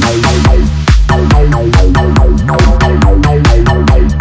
Bye.